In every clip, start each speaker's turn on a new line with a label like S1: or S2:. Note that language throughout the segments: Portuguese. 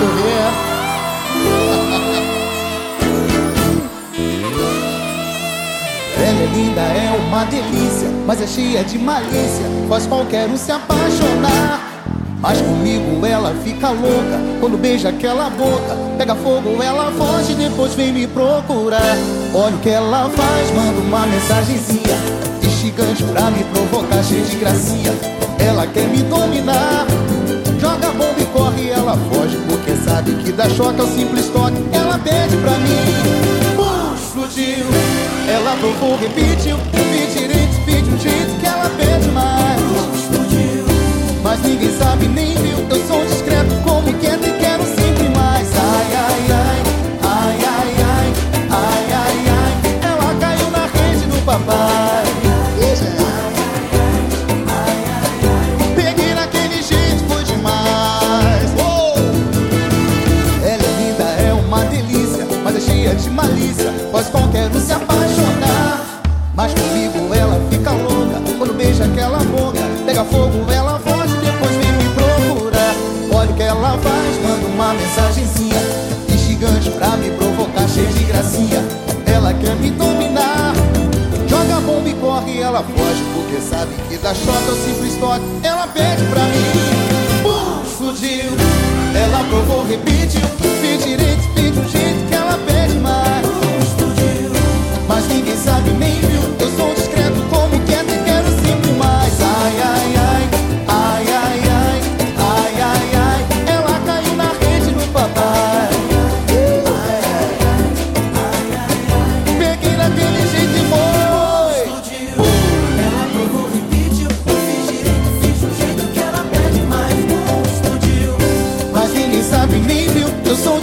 S1: correr. Ela é linda, é uma delícia, mas é cheia de malícia. Faz qualquer um se apaixonar. Mas comigo ela fica louca Quando beija aquela boca Pega fogo, ela foge depois vem me procurar Olha o que ela faz, manda uma mensagenzinha Instigante pra me provocar, cheia de gracinha Ela quer me dominar sabe que dá choque ao simples toque. Ela pede pra mim. Explodiu. Ela provou, repetiu. Pediu direito, pediu um jeito que ela pede mais Explodiu. Mas ninguém sabe nem Mas comigo ela fica louca. Quando beija aquela boca Pega fogo, ela foge Depois vem me procurar. Olha o que ela faz, manda uma mensagenzinha Instigante pra me provocar Cheia de gracinha. Ela quer me dominar. Joga bomba e corre, ela foge Porque sabe que dá choque ao simples toque. Ela pede pra mim. Pum, explodiu Ela provou, repetiu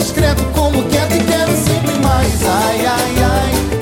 S1: Escrevo como quero e quero sempre mais. Ai, ai, ai.